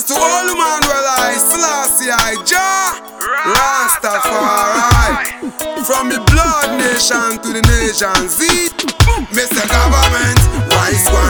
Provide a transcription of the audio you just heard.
Blessings to all the man well I Selassie I Jah Rastafari From the blood nation to the nation Z Mr. Government wise one.